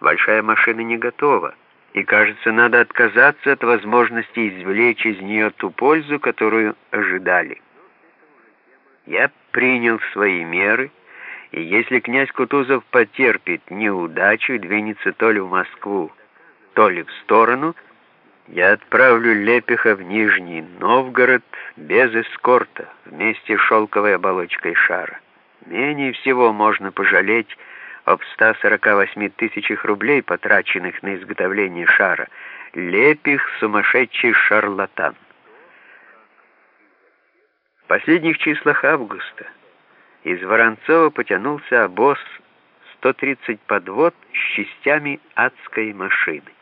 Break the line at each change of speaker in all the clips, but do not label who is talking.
Большая машина не готова, и, кажется, надо отказаться от возможности извлечь из нее ту пользу, которую ожидали. Я принял свои меры, и если князь Кутузов потерпит неудачу и двинется то ли в Москву, то ли в сторону, я отправлю Лепеха в Нижний Новгород без эскорта, вместе с шелковой оболочкой шара. Менее всего можно пожалеть об 148 тысячах рублей, потраченных на изготовление шара. Лепих — сумасшедший шарлатан. В последних числах августа из Воронцова потянулся обоз 130 подвод с частями адской машины.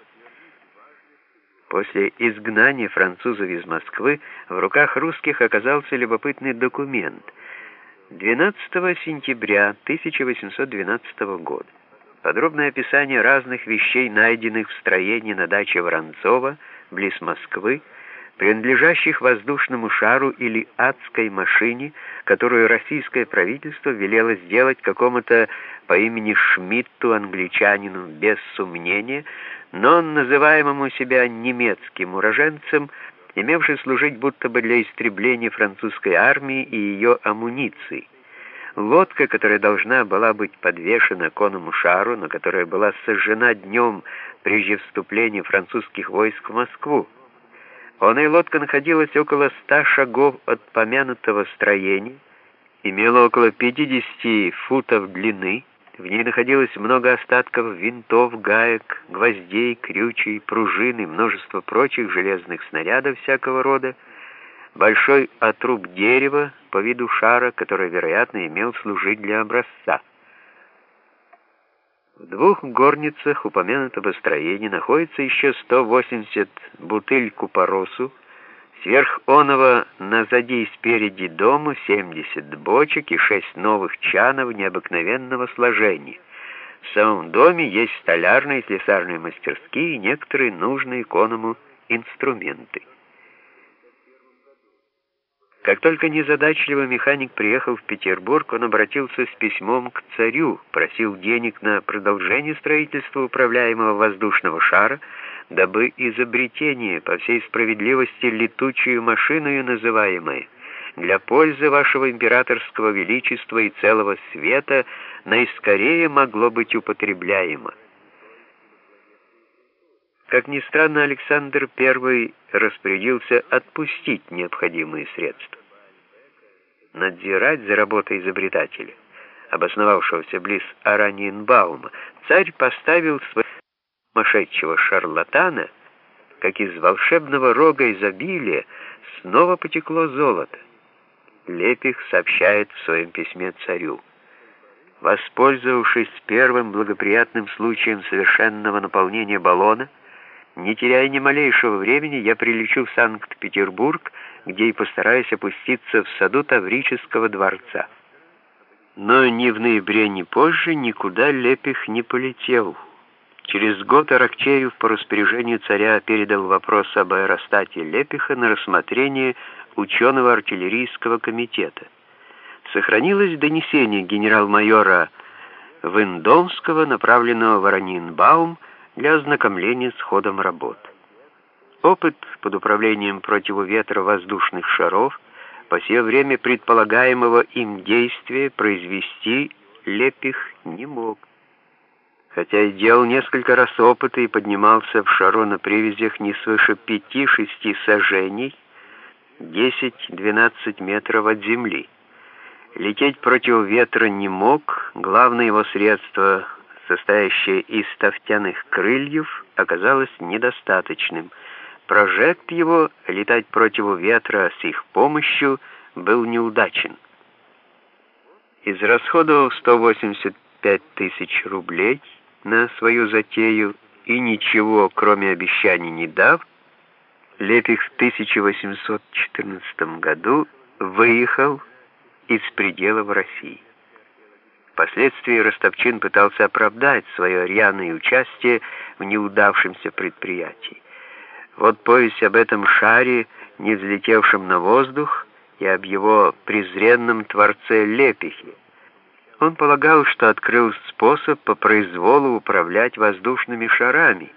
После изгнания французов из Москвы в руках русских оказался любопытный документ — 12 сентября 1812 года. Подробное описание разных вещей, найденных в строении на даче Воронцова, близ Москвы, принадлежащих воздушному шару или адской машине, которую российское правительство велело сделать какому-то по имени Шмидту, англичанину, без сомнения, но называемому себя немецким уроженцем, имевший служить будто бы для истребления французской армии и ее амуниции. Лодка, которая должна была быть подвешена конному шару, но которая была сожжена днем прежде вступления французских войск в Москву. Оная лодка находилась около ста шагов от помянутого строения, имела около 50 футов длины, в ней находилось много остатков винтов, гаек, гвоздей, крючей, пружин и множество прочих железных снарядов всякого рода, большой отруб дерева по виду шара, который, вероятно, имел служить для образца. В двух горницах упомянутого строения находится еще 180 бутыль купоросу, Сверх оного назади и спереди дома 70 бочек и 6 новых чанов необыкновенного сложения. В самом доме есть столярные и слесарные мастерские и некоторые нужные иконому инструменты. Как только незадачливый механик приехал в Петербург, он обратился с письмом к царю, просил денег на продолжение строительства управляемого воздушного шара, дабы изобретение, по всей справедливости, летучую машиною называемое, для пользы вашего императорского величества и целого света наискорее могло быть употребляемо. Как ни странно, Александр I распорядился отпустить необходимые средства. Надзирать за работой изобретателя, обосновавшегося близ Араньенбаума, царь поставил своего сумасшедшего шарлатана, как из волшебного рога изобилия снова потекло золото. Лепих сообщает в своем письме царю. Воспользовавшись первым благоприятным случаем совершенного наполнения баллона, не теряя ни малейшего времени, я прилечу в Санкт-Петербург, где и постараюсь опуститься в саду Таврического дворца. Но ни в ноябре, ни позже никуда Лепих не полетел. Через год Аракчеев по распоряжению царя передал вопрос об аэростате Лепиха на рассмотрение ученого артиллерийского комитета. Сохранилось донесение генерал-майора Виндомского, направленного в Аранинбаум, для ознакомления с ходом работ. Опыт под управлением противоветра воздушных шаров по все время предполагаемого им действия произвести Лепих не мог. Хотя и делал несколько раз опыты и поднимался в шару на привязях не свыше пяти-шести сажений, 10-12 метров от земли. Лететь против ветра не мог, главное его средство состоящее из тофтяных крыльев, оказалось недостаточным. Прожект его летать против ветра с их помощью был неудачен. Израсходовав 185 тысяч рублей на свою затею и ничего, кроме обещаний, не дав, Лепих в 1814 году выехал из пределов России. Впоследствии Ростовчин пытался оправдать свое рьяное участие в неудавшемся предприятии. Вот повесть об этом шаре, не взлетевшем на воздух, и об его презренном творце Лепихе. Он полагал, что открыл способ по произволу управлять воздушными шарами,